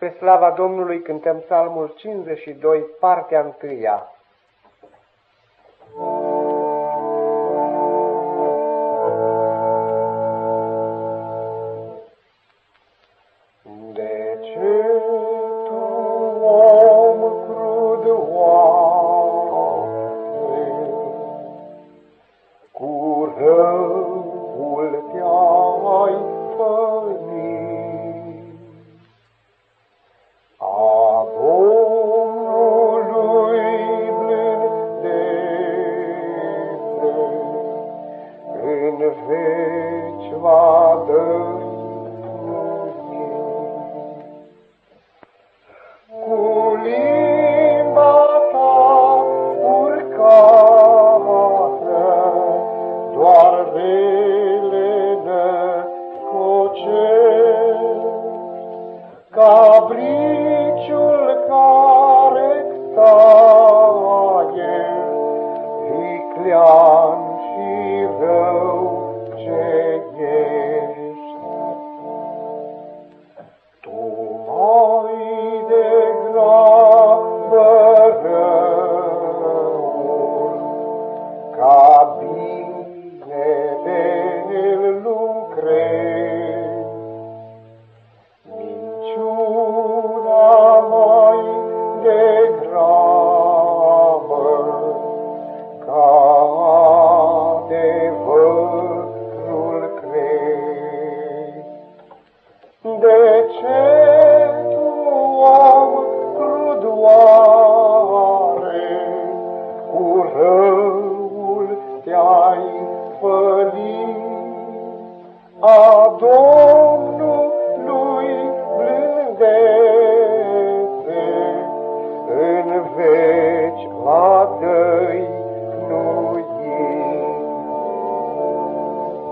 Spre slava Domnului cântăm psalmul 52, partea întâia. Veci va dărugi. Cu limba ta urcată, doar rele născocești, capriciul care taie, viclean te-ai fălit? A Domnului blândețe în veci va